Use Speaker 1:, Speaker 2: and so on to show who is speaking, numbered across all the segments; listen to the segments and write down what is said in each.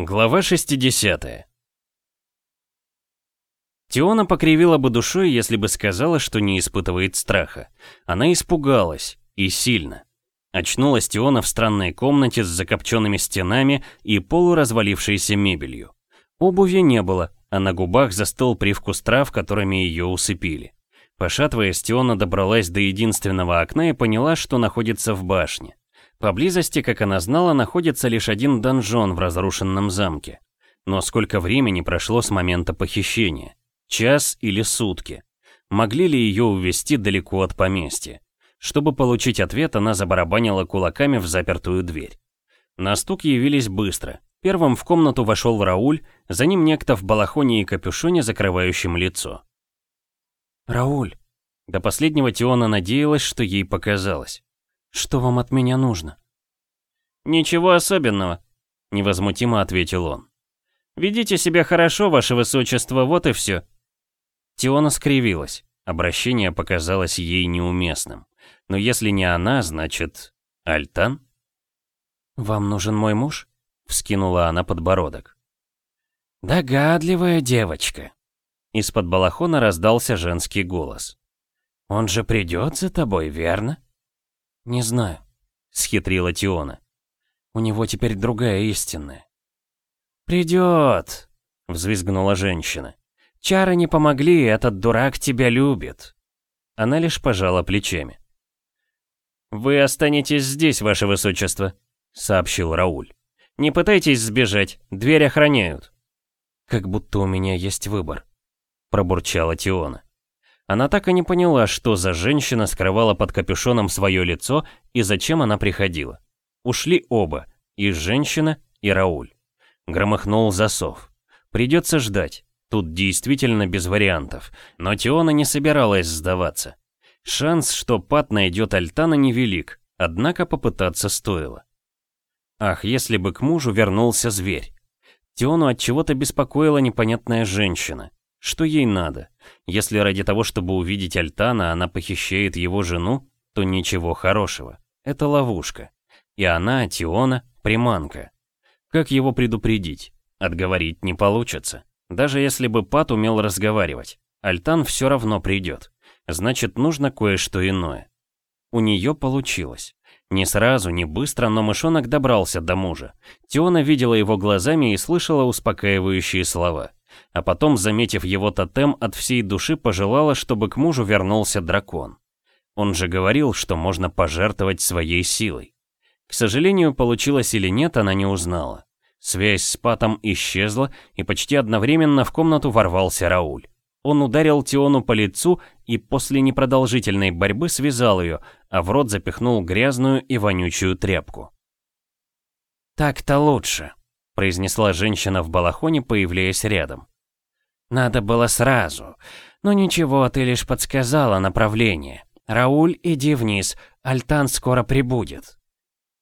Speaker 1: Глава 60 Тиона покривила бы душой, если бы сказала, что не испытывает страха. Она испугалась, и сильно. Очнулась Тиона в странной комнате с закопченными стенами и полуразвалившейся мебелью. Обуви не было, а на губах застыл привкус трав, которыми ее усыпили. Пошатываясь, Тиона добралась до единственного окна и поняла, что находится в башне. Поблизости, как она знала, находится лишь один донжон в разрушенном замке. Но сколько времени прошло с момента похищения? Час или сутки? Могли ли ее увести далеко от поместья? Чтобы получить ответ, она забарабанила кулаками в запертую дверь. На стук явились быстро. Первым в комнату вошел Рауль, за ним некто в балахоне и капюшоне, закрывающем лицо.
Speaker 2: «Рауль!»
Speaker 1: До последнего Тиона надеялась, что ей показалось.
Speaker 2: Что вам от меня нужно?»
Speaker 1: «Ничего особенного», — невозмутимо ответил он. «Ведите себя хорошо, ваше высочество, вот и все». Тиона скривилась. Обращение показалось ей неуместным. Но если не она, значит... Альтан?
Speaker 2: «Вам нужен мой муж?» — вскинула она подбородок.
Speaker 3: «Догадливая девочка».
Speaker 1: Из-под балахона раздался женский голос.
Speaker 3: «Он же придет за тобой, верно?»
Speaker 2: «Не знаю», — схитрила Тиона. «У него теперь другая истинная».
Speaker 3: «Придет», — взвизгнула женщина. «Чары не помогли, этот дурак тебя любит».
Speaker 1: Она лишь пожала плечами. «Вы останетесь здесь, ваше высочество», — сообщил Рауль. «Не пытайтесь сбежать, дверь охраняют».
Speaker 2: «Как будто у меня есть выбор», — пробурчала Тиона.
Speaker 1: Она так и не поняла, что за женщина скрывала под капюшоном свое лицо и зачем она приходила. Ушли оба, и женщина, и Рауль. Громыхнул засов. Придется ждать. Тут действительно без вариантов. Но Теона не собиралась сдаваться. Шанс, что Пат найдет Альтана, невелик, однако попытаться стоило. Ах, если бы к мужу вернулся зверь. Теону от чего-то беспокоила непонятная женщина. Что ей надо? Если ради того, чтобы увидеть Альтана, она похищает его жену, то ничего хорошего. Это ловушка. И она, Тиона, приманка. Как его предупредить? Отговорить не получится. Даже если бы Пат умел разговаривать. Альтан все равно придет. Значит, нужно кое-что иное. У нее получилось. Не сразу, не быстро, но мышонок добрался до мужа. Тиона видела его глазами и слышала успокаивающие слова а потом, заметив его тотем, от всей души пожелала, чтобы к мужу вернулся дракон. Он же говорил, что можно пожертвовать своей силой. К сожалению, получилось или нет, она не узнала. Связь с Патом исчезла, и почти одновременно в комнату ворвался Рауль. Он ударил Тиону по лицу и после непродолжительной борьбы связал ее, а в рот запихнул грязную и вонючую тряпку.
Speaker 3: «Так-то лучше», — произнесла женщина в балахоне, появляясь рядом. Надо было сразу. Но ничего, ты лишь подсказала направление. Рауль, иди вниз, Альтан скоро прибудет.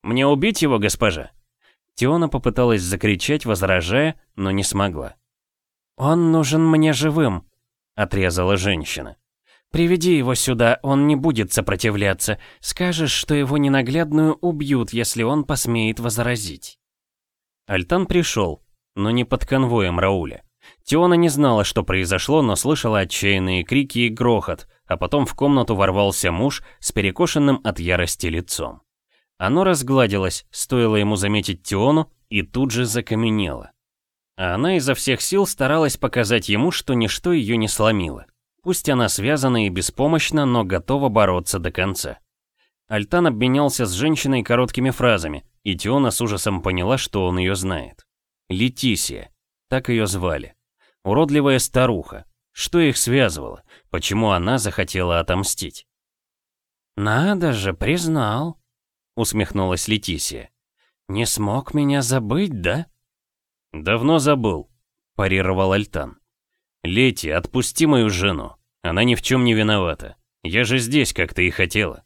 Speaker 1: Мне убить его, госпожа? Тиона попыталась закричать, возражая, но не смогла.
Speaker 3: «Он нужен мне живым», — отрезала женщина. «Приведи его сюда, он не будет сопротивляться. Скажешь, что его ненаглядную убьют, если он посмеет возразить».
Speaker 1: Альтан пришел, но не под конвоем Рауля. Тиона не знала, что произошло, но слышала отчаянные крики и грохот, а потом в комнату ворвался муж с перекошенным от ярости лицом. Оно разгладилось, стоило ему заметить Тиону, и тут же закаменело. А она изо всех сил старалась показать ему, что ничто ее не сломило. Пусть она связана и беспомощна, но готова бороться до конца. Альтан обменялся с женщиной короткими фразами, и Тиона с ужасом поняла, что он ее знает. Летисия. Так ее звали. Уродливая старуха. Что их связывало? Почему она захотела отомстить?
Speaker 3: «Надо же, признал», — усмехнулась Летисия. «Не смог меня забыть, да?»
Speaker 1: «Давно забыл», — парировал Альтан. «Лети, отпусти мою жену. Она ни в чем не виновата. Я же здесь, как ты и хотела».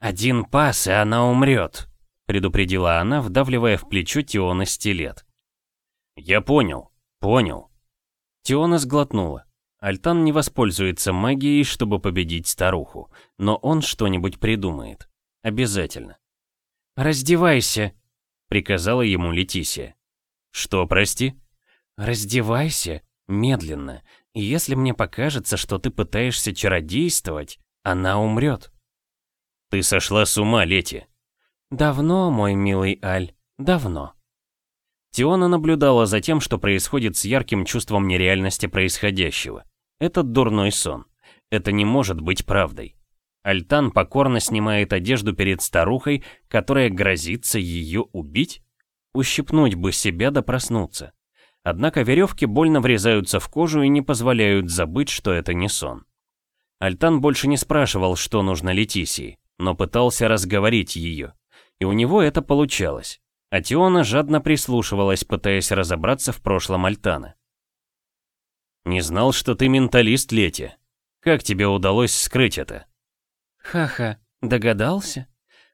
Speaker 3: «Один пас, и она умрет», —
Speaker 1: предупредила она, вдавливая в плечо Тиона стилет. «Я понял, понял», Тиона сглотнула. Альтан не воспользуется магией, чтобы победить старуху, но он что-нибудь придумает. Обязательно.
Speaker 3: «Раздевайся», —
Speaker 1: приказала ему Летисия. «Что, прости?»
Speaker 3: «Раздевайся, медленно, и если мне покажется, что ты пытаешься чародействовать, она умрет».
Speaker 1: «Ты сошла с ума, Лети».
Speaker 3: «Давно, мой милый Аль, давно».
Speaker 1: Тиона наблюдала за тем, что происходит с ярким чувством нереальности происходящего. Это дурной сон. Это не может быть правдой. Альтан покорно снимает одежду перед старухой, которая грозится ее убить? Ущипнуть бы себя да проснуться. Однако веревки больно врезаются в кожу и не позволяют забыть, что это не сон. Альтан больше не спрашивал, что нужно Летисии, но пытался разговорить ее. И у него это получалось. А Тиона жадно прислушивалась, пытаясь разобраться в прошлом Альтана. «Не знал, что ты менталист, Лети. Как тебе удалось скрыть это?»
Speaker 3: «Ха-ха, догадался?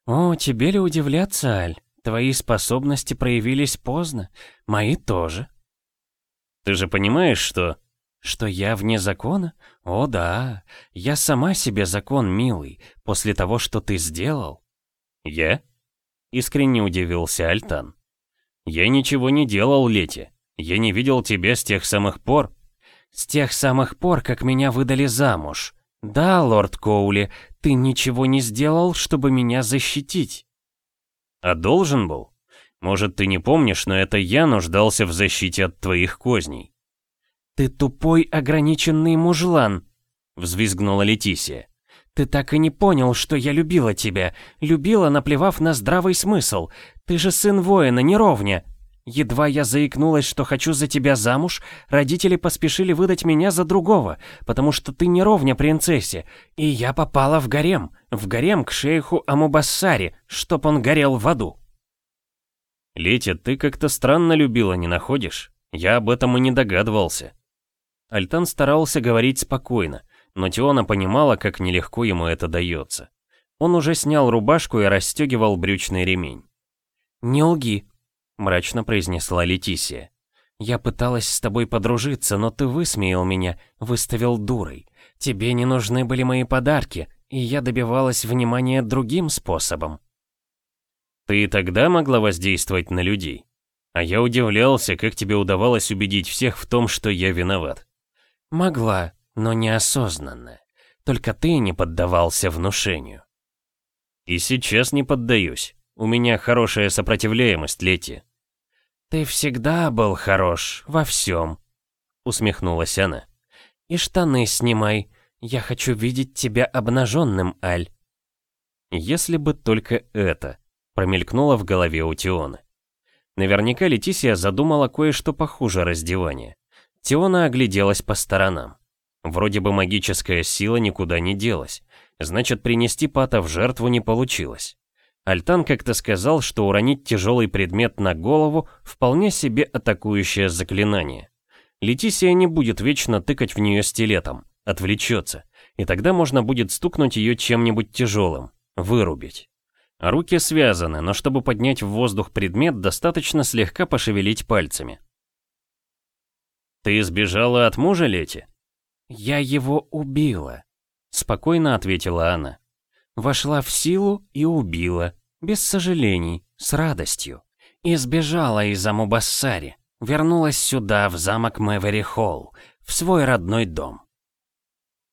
Speaker 3: О, тебе ли удивляться, Аль? Твои способности проявились поздно, мои тоже».
Speaker 1: «Ты же понимаешь, что...»
Speaker 3: «Что я вне закона? О да, я сама себе закон, милый, после того, что ты сделал».
Speaker 1: «Я?» — искренне удивился Альтан. «Я ничего не делал, Лети. Я не видел тебя с тех самых пор».
Speaker 3: «С тех самых пор, как меня выдали замуж. Да, лорд Коули, ты ничего не сделал, чтобы меня защитить».
Speaker 1: «А должен был? Может, ты не помнишь, но это я нуждался в защите от твоих козней».
Speaker 3: «Ты тупой ограниченный мужлан», — взвизгнула Летисия. «Ты так и не понял, что я любила тебя. Любила, наплевав на здравый смысл. Ты же сын воина, не ровня. Едва я заикнулась, что хочу за тебя замуж, родители поспешили выдать меня за другого, потому что ты не ровня принцессе, и я попала в гарем, в гарем к шейху Амубассари, чтоб он горел в аду.
Speaker 1: Летя, ты как-то странно любила, не находишь? Я об этом и не догадывался. Альтан старался говорить спокойно, но Теона понимала, как нелегко ему это дается. Он уже снял рубашку и расстегивал брючный ремень.
Speaker 3: «Не лги», мрачно произнесла Летисия. «Я пыталась с тобой подружиться, но ты высмеял меня, выставил дурой. Тебе не нужны были мои подарки, и я добивалась внимания другим способом».
Speaker 1: «Ты и тогда могла воздействовать на людей? А я удивлялся, как тебе удавалось убедить всех в том, что я виноват».
Speaker 3: «Могла, но неосознанно. Только ты не поддавался внушению».
Speaker 1: «И сейчас не поддаюсь. У меня хорошая сопротивляемость, Лети.
Speaker 3: «Ты всегда был хорош во всем», — усмехнулась она. «И штаны снимай. Я хочу видеть тебя обнаженным, Аль».
Speaker 1: «Если бы только это», — промелькнуло в голове у Тиона. Наверняка Летисия задумала кое-что похуже раздевания. Тиона огляделась по сторонам. Вроде бы магическая сила никуда не делась. Значит, принести Пата в жертву не получилось. Альтан как-то сказал, что уронить тяжелый предмет на голову вполне себе атакующее заклинание. Летисия не будет вечно тыкать в нее стилетом, отвлечется, и тогда можно будет стукнуть ее чем-нибудь тяжелым, вырубить. руки связаны, но чтобы поднять в воздух предмет, достаточно слегка пошевелить пальцами. «Ты сбежала от мужа, Лети?»
Speaker 3: «Я его убила», — спокойно ответила она. Вошла в силу и убила, без сожалений, с радостью. И сбежала из Амубассари, вернулась сюда, в замок Мэвери Холл, в свой родной дом.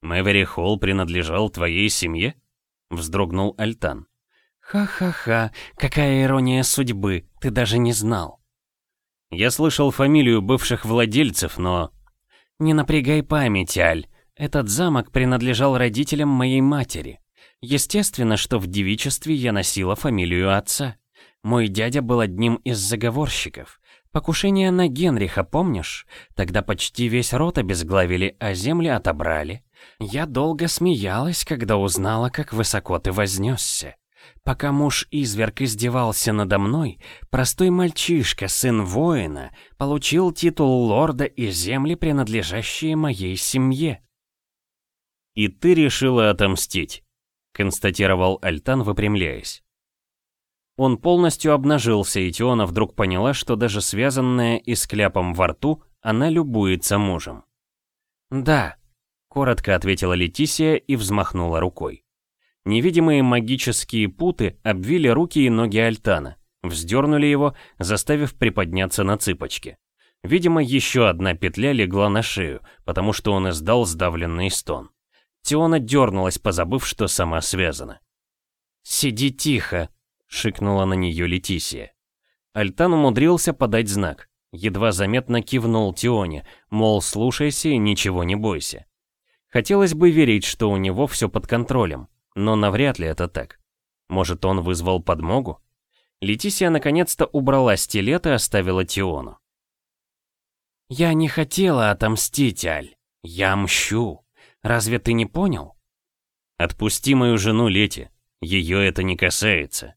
Speaker 1: «Мэвери Холл принадлежал твоей семье?» — вздрогнул Альтан.
Speaker 3: «Ха-ха-ха, какая ирония судьбы, ты даже не знал».
Speaker 1: «Я слышал фамилию бывших владельцев, но...»
Speaker 3: «Не напрягай память, Аль. Этот замок принадлежал родителям моей матери. Естественно, что в девичестве я носила фамилию отца. Мой дядя был одним из заговорщиков. Покушение на Генриха, помнишь? Тогда почти весь род обезглавили, а земли отобрали. Я долго смеялась, когда узнала, как высоко ты вознесся. Пока муж-изверг издевался надо мной, простой мальчишка, сын воина, получил титул лорда и земли, принадлежащие моей семье.
Speaker 1: И ты решила отомстить? констатировал Альтан, выпрямляясь. Он полностью обнажился, и Теона вдруг поняла, что даже связанная и с кляпом во рту, она любуется мужем.
Speaker 3: «Да», — коротко ответила Летисия и взмахнула рукой.
Speaker 1: Невидимые магические путы обвили руки и ноги Альтана. вздернули его, заставив приподняться на цыпочки. Видимо, еще одна петля легла на шею, потому что он издал сдавленный стон. Тиона дернулась, позабыв, что сама связана. «Сиди тихо!» — шикнула на нее Летисия. Альтан умудрился подать знак. Едва заметно кивнул Тионе, мол, слушайся и ничего не бойся. Хотелось бы верить, что у него все под контролем, но навряд ли это так. Может, он вызвал подмогу? Летисия наконец-то убрала стилет и оставила Тиону. «Я не хотела отомстить, Аль. Я мщу. Разве ты не понял?» «Отпусти мою жену Лети. Ее это не касается».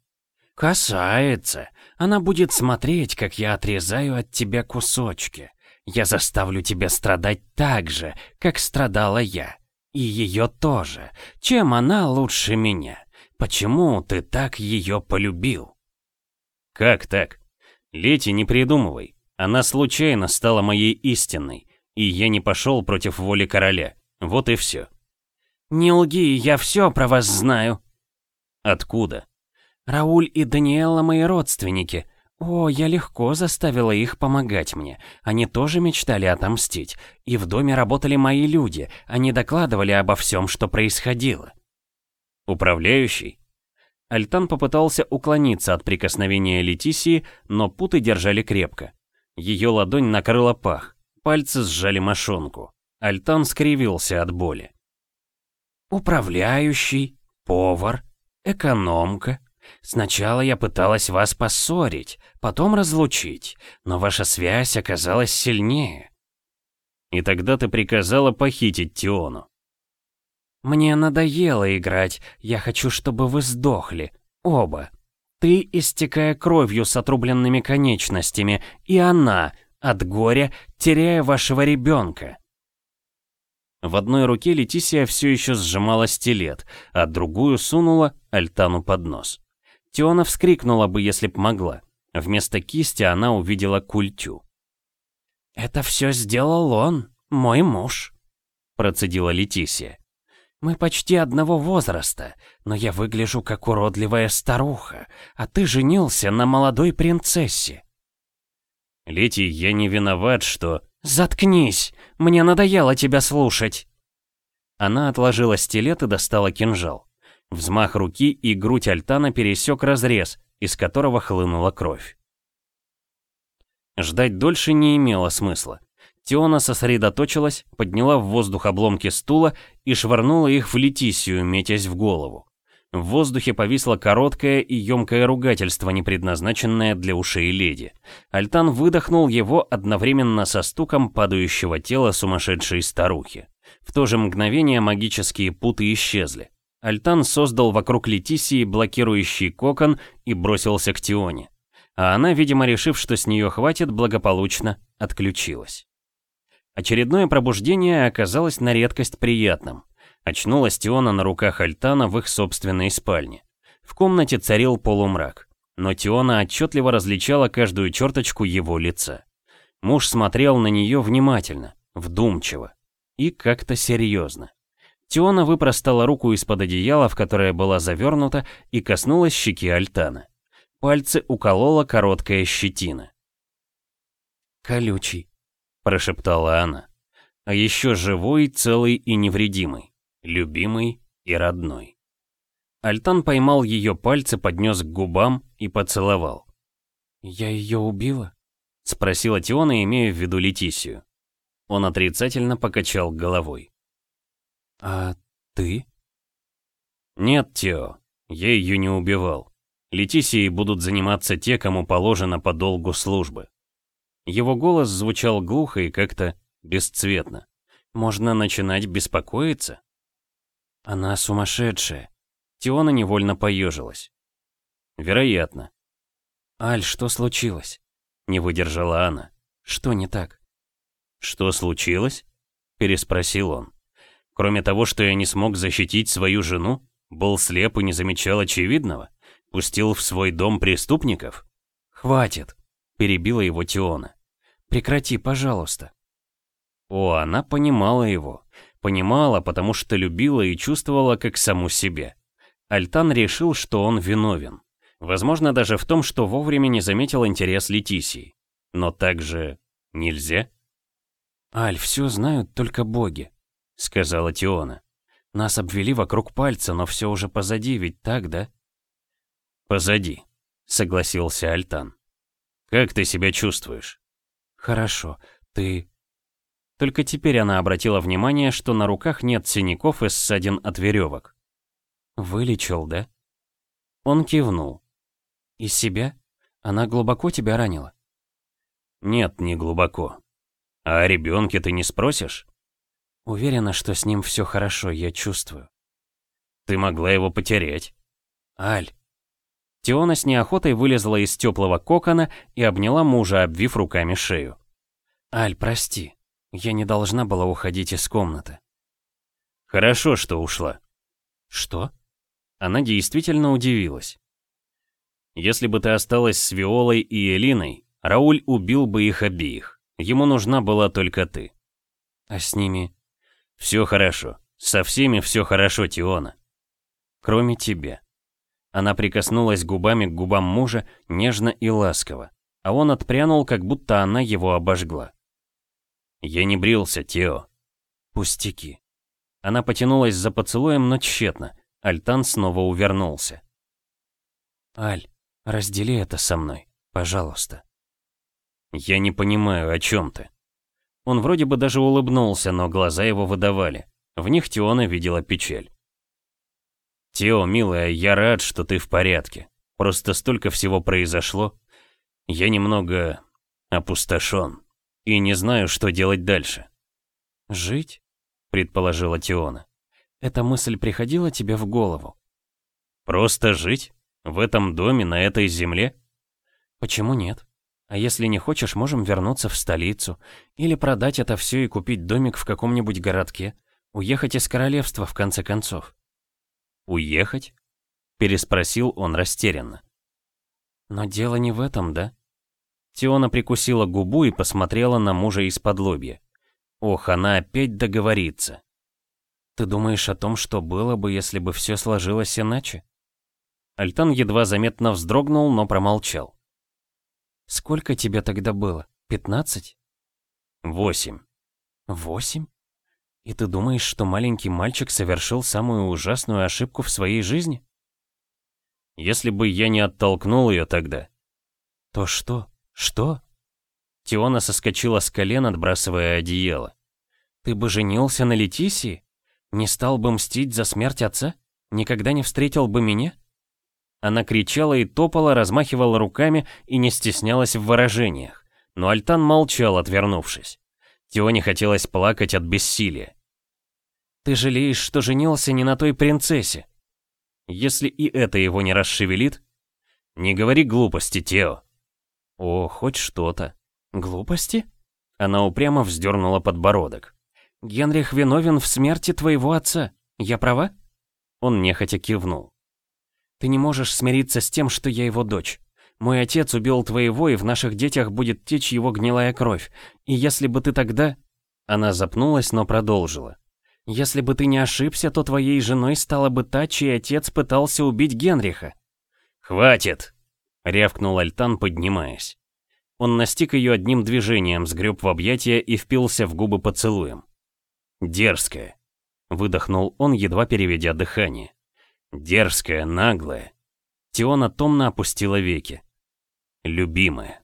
Speaker 1: «Касается. Она будет смотреть, как я отрезаю от тебя кусочки. Я заставлю тебя страдать так же, как страдала я. И ее тоже. Чем она лучше меня? Почему ты так ее полюбил?» «Как так? Лети, не придумывай. Она случайно стала моей истинной, и я не пошел против воли короля. Вот и все». «Не лги, я все про вас знаю». «Откуда?» «Рауль и Даниэла мои родственники. О, я легко заставила их помогать мне. Они тоже мечтали отомстить. И в доме работали мои люди. Они докладывали обо всем, что происходило». «Управляющий?» Альтан попытался уклониться от прикосновения Летисии, но путы держали крепко. Ее ладонь накрыла пах, пальцы сжали мошонку. Альтан скривился от боли. «Управляющий, повар, экономка. Сначала я пыталась вас поссорить, потом разлучить, но ваша связь оказалась сильнее». «И тогда ты приказала похитить Тиону». «Мне надоело играть, я хочу, чтобы вы сдохли. Оба. Ты, истекая кровью с отрубленными конечностями, и она, от горя, теряя вашего ребенка». В одной руке Летисия все еще сжимала стилет, а другую сунула Альтану под нос. Теона вскрикнула бы, если б могла. Вместо кисти она увидела культю. «Это все сделал он, мой муж», — процедила Летисия. Мы почти одного возраста, но я выгляжу как уродливая старуха, а ты женился на молодой принцессе. Лети, я не виноват, что... Заткнись! Мне надоело тебя слушать! Она отложила стилет и достала кинжал. Взмах руки и грудь Альтана пересек разрез, из которого хлынула кровь. Ждать дольше не имело смысла. Теона сосредоточилась, подняла в воздух обломки стула и швырнула их в Летисию, метясь в голову. В воздухе повисло короткое и емкое ругательство, не предназначенное для ушей леди. Альтан выдохнул его одновременно со стуком падающего тела сумасшедшей старухи. В то же мгновение магические путы исчезли. Альтан создал вокруг Летисии блокирующий кокон и бросился к Тионе. А она, видимо, решив, что с нее хватит, благополучно отключилась. Очередное пробуждение оказалось на редкость приятным. Очнулась Тиона на руках Альтана в их собственной спальне. В комнате царил полумрак, но Тиона отчетливо различала каждую черточку его лица. Муж смотрел на нее внимательно, вдумчиво и как-то серьезно. Тиона выпростала руку из-под одеяла, в которое была завернута, и коснулась щеки Альтана. Пальцы уколола короткая щетина. «Колючий», — прошептала она. «А еще живой, целый и невредимый, любимый и родной». Альтан поймал ее пальцы, поднес к губам и поцеловал. «Я ее убила?» — спросила Тиона, имея в виду Летисию. Он отрицательно покачал головой. «А ты?» «Нет, Тео, я ее не убивал. Летисией будут заниматься те, кому положено по долгу службы. Его голос звучал глухо и как-то бесцветно. Можно начинать беспокоиться? Она сумасшедшая. Тиона невольно поежилась. Вероятно. Аль, что случилось? Не выдержала она. Что не так? Что случилось? Переспросил он. Кроме того, что я не смог защитить свою жену, был слеп и не замечал очевидного, пустил в свой дом преступников? Хватит, перебила его Тиона. Прекрати, пожалуйста. О, она понимала его. Понимала, потому что любила и чувствовала как саму себя. Альтан решил, что он виновен. Возможно, даже в том, что вовремя не заметил интерес Летисии. Но также нельзя?
Speaker 3: «Аль, все знают только боги», — сказала Тиона. «Нас обвели вокруг пальца, но все уже позади, ведь так, да?»
Speaker 1: «Позади», — согласился Альтан. «Как ты себя чувствуешь?»
Speaker 3: «Хорошо. Ты...»
Speaker 1: Только теперь она обратила внимание, что на руках нет синяков и ссадин от веревок.
Speaker 3: «Вылечил, да?»
Speaker 1: Он кивнул.
Speaker 3: «Из себя? Она глубоко тебя ранила?»
Speaker 1: «Нет, не глубоко. А о ребенке ты не спросишь?»
Speaker 3: «Уверена, что с ним все хорошо, я чувствую».
Speaker 1: «Ты могла его потерять».
Speaker 3: «Аль».
Speaker 1: Теона с неохотой вылезла из теплого кокона и обняла мужа, обвив руками шею.
Speaker 3: «Аль, прости. Я не должна была уходить из комнаты».
Speaker 1: «Хорошо, что ушла».
Speaker 3: «Что?»
Speaker 1: Она действительно удивилась. «Если бы ты осталась с Виолой и Элиной, Рауль убил бы их обеих. Ему нужна была только ты».
Speaker 3: «А с ними?»
Speaker 1: «Все хорошо. Со всеми все хорошо, Тиона. Кроме тебя». Она прикоснулась губами к губам мужа нежно и ласково, а он отпрянул, как будто она его обожгла. «Я не брился, Тео».
Speaker 3: «Пустяки».
Speaker 1: Она потянулась за поцелуем, но тщетно. Альтан снова увернулся.
Speaker 3: «Аль, раздели это со мной, пожалуйста».
Speaker 1: «Я не понимаю, о чем ты». Он вроде бы даже улыбнулся, но глаза его выдавали. В них Теона видела печаль. «Тео, милая, я рад, что ты в порядке. Просто столько всего произошло. Я немного опустошен и не знаю, что делать дальше».
Speaker 3: «Жить?» — предположила
Speaker 1: Теона.
Speaker 3: Эта мысль приходила тебе в голову?
Speaker 1: Просто жить? В этом доме, на этой земле?
Speaker 3: Почему нет? А если не хочешь, можем вернуться в столицу. Или продать это все и купить домик в каком-нибудь городке. Уехать из королевства, в конце концов.
Speaker 1: Уехать? Переспросил он растерянно.
Speaker 3: Но дело не в этом, да?
Speaker 1: Теона прикусила губу и посмотрела на мужа из-под лобья. Ох, она опять договорится.
Speaker 3: Ты думаешь о том, что было бы, если бы все сложилось иначе?
Speaker 1: Альтан едва заметно вздрогнул, но промолчал.
Speaker 3: Сколько тебе тогда было? Пятнадцать?
Speaker 1: Восемь.
Speaker 3: Восемь? И ты думаешь, что маленький мальчик совершил самую ужасную ошибку в своей жизни?
Speaker 1: Если бы я не оттолкнул ее тогда.
Speaker 3: То что? Что?
Speaker 1: Тиона соскочила с колен, отбрасывая одеяло.
Speaker 3: Ты бы женился на Летисии? Не стал бы мстить за смерть отца? Никогда не встретил бы меня?
Speaker 1: Она кричала и топала, размахивала руками и не стеснялась в выражениях. Но Альтан молчал, отвернувшись. Теоне хотелось плакать от бессилия.
Speaker 3: «Ты жалеешь, что женился не на той принцессе?»
Speaker 1: «Если и это его не расшевелит?» «Не говори глупости, Тео».
Speaker 3: «О, хоть что-то». «Глупости?»
Speaker 1: Она упрямо вздернула подбородок.
Speaker 3: Генрих виновен в смерти твоего отца. Я права?»
Speaker 1: Он нехотя кивнул.
Speaker 3: «Ты не можешь смириться с тем, что я его дочь. Мой отец убил твоего, и в наших детях будет течь его гнилая кровь. И если бы ты тогда...»
Speaker 1: Она запнулась, но продолжила.
Speaker 3: «Если бы ты не ошибся, то твоей женой стала бы та, чей отец пытался убить Генриха».
Speaker 1: «Хватит!» — рявкнул Альтан, поднимаясь. Он настиг ее одним движением, сгреб в объятия и впился в губы поцелуем. Дерзкая. Выдохнул он, едва переведя дыхание. Дерзкая, наглая. Теона томно опустила веки. Любимая.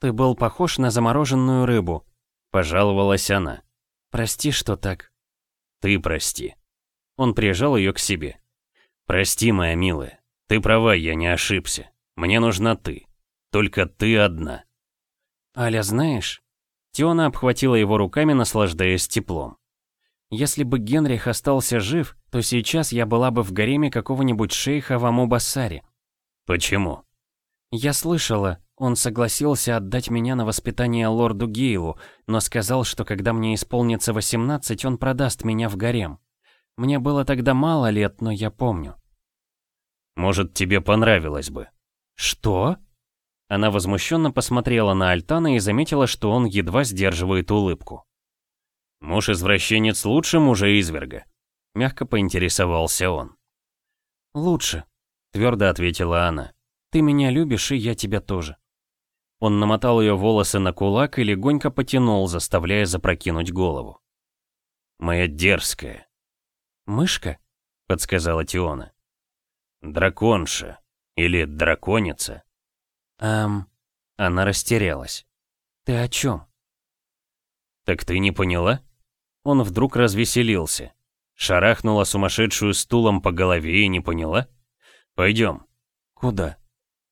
Speaker 3: «Ты был похож на замороженную рыбу», —
Speaker 1: пожаловалась она.
Speaker 3: «Прости, что так».
Speaker 1: «Ты прости». Он прижал ее к себе. «Прости, моя милая. Ты права, я не ошибся. Мне нужна ты. Только ты одна».
Speaker 3: «Аля, знаешь...»
Speaker 1: Теона обхватила его руками, наслаждаясь теплом.
Speaker 3: Если бы Генрих остался жив, то сейчас я была бы в гареме какого-нибудь шейха в Аму-Басаре.
Speaker 1: Почему?
Speaker 3: Я слышала, он согласился отдать меня на воспитание лорду Гейлу, но сказал, что когда мне исполнится 18, он продаст меня в гарем. Мне было тогда мало лет, но я помню.
Speaker 1: Может, тебе понравилось бы.
Speaker 3: Что?
Speaker 1: Она возмущенно посмотрела на Альтана и заметила, что он едва сдерживает улыбку. «Муж-извращенец лучше мужа-изверга?» Мягко поинтересовался он.
Speaker 3: «Лучше», —
Speaker 1: твердо ответила она.
Speaker 2: Ты меня любишь, и я тебя тоже. Он намотал ее волосы на кулак и легонько потянул, заставляя запрокинуть голову.
Speaker 1: «Моя дерзкая».
Speaker 2: «Мышка?» — подсказала Тиона.
Speaker 1: «Драконша. Или драконица».
Speaker 2: «Эм...» Она растерялась. «Ты о чем?»
Speaker 1: «Так ты не поняла?» Он вдруг развеселился. Шарахнула сумасшедшую стулом по голове и не поняла? «Пойдем».
Speaker 2: «Куда?»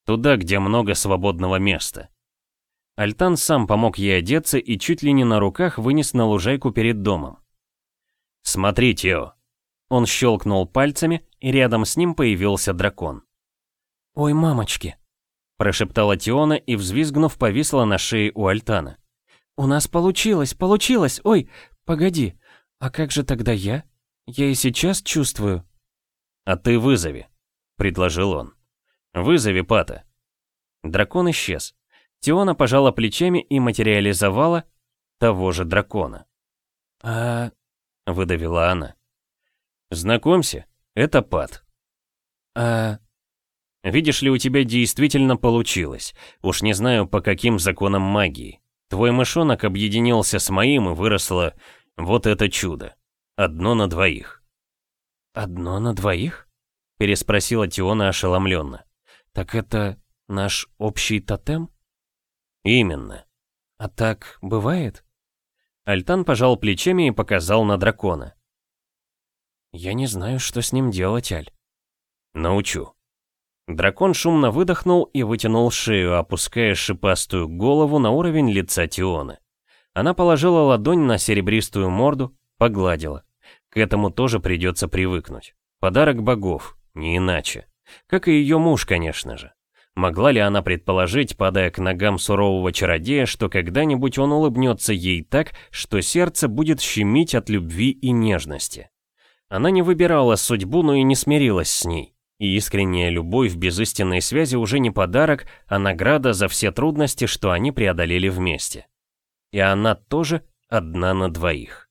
Speaker 1: «Туда, где много свободного места».
Speaker 2: Альтан сам помог ей одеться и чуть ли не на руках вынес на лужайку перед домом.
Speaker 1: «Смотри, Тео!»
Speaker 2: Он щелкнул пальцами, и рядом с ним появился дракон. «Ой, мамочки!» прошептала Тиона и, взвизгнув, повисла на шее у Альтана. «У нас получилось, получилось! Ой, погоди, а как же тогда я? Я и сейчас чувствую...»
Speaker 1: «А ты вызови», — предложил он. «Вызови Пата».
Speaker 2: Дракон исчез. Тиона пожала плечами и материализовала того же дракона.
Speaker 1: «А...» — выдавила она. «Знакомься, это Пат».
Speaker 2: «А...»
Speaker 1: «Видишь ли, у тебя действительно получилось. Уж не знаю, по каким законам магии. Твой мышонок объединился с моим и выросло вот это чудо. Одно на двоих».
Speaker 2: «Одно на двоих?» — переспросила Тиона ошеломленно. «Так это наш общий тотем?»
Speaker 1: «Именно».
Speaker 2: «А так бывает?» Альтан пожал плечами и показал на дракона. «Я не знаю, что с ним делать, Аль».
Speaker 1: «Научу».
Speaker 2: Дракон шумно выдохнул и вытянул шею, опуская шипастую голову на уровень лица Тионы. Она положила ладонь на серебристую морду, погладила. К этому тоже придется привыкнуть. Подарок богов, не иначе. Как и ее муж, конечно же. Могла ли она предположить, падая к ногам сурового чародея, что когда-нибудь он улыбнется ей так, что сердце будет щемить от любви и нежности? Она не выбирала судьбу, но и не смирилась с ней. И искренняя любовь без истинной связи уже не подарок, а награда за все трудности, что они преодолели вместе. И она тоже одна на двоих.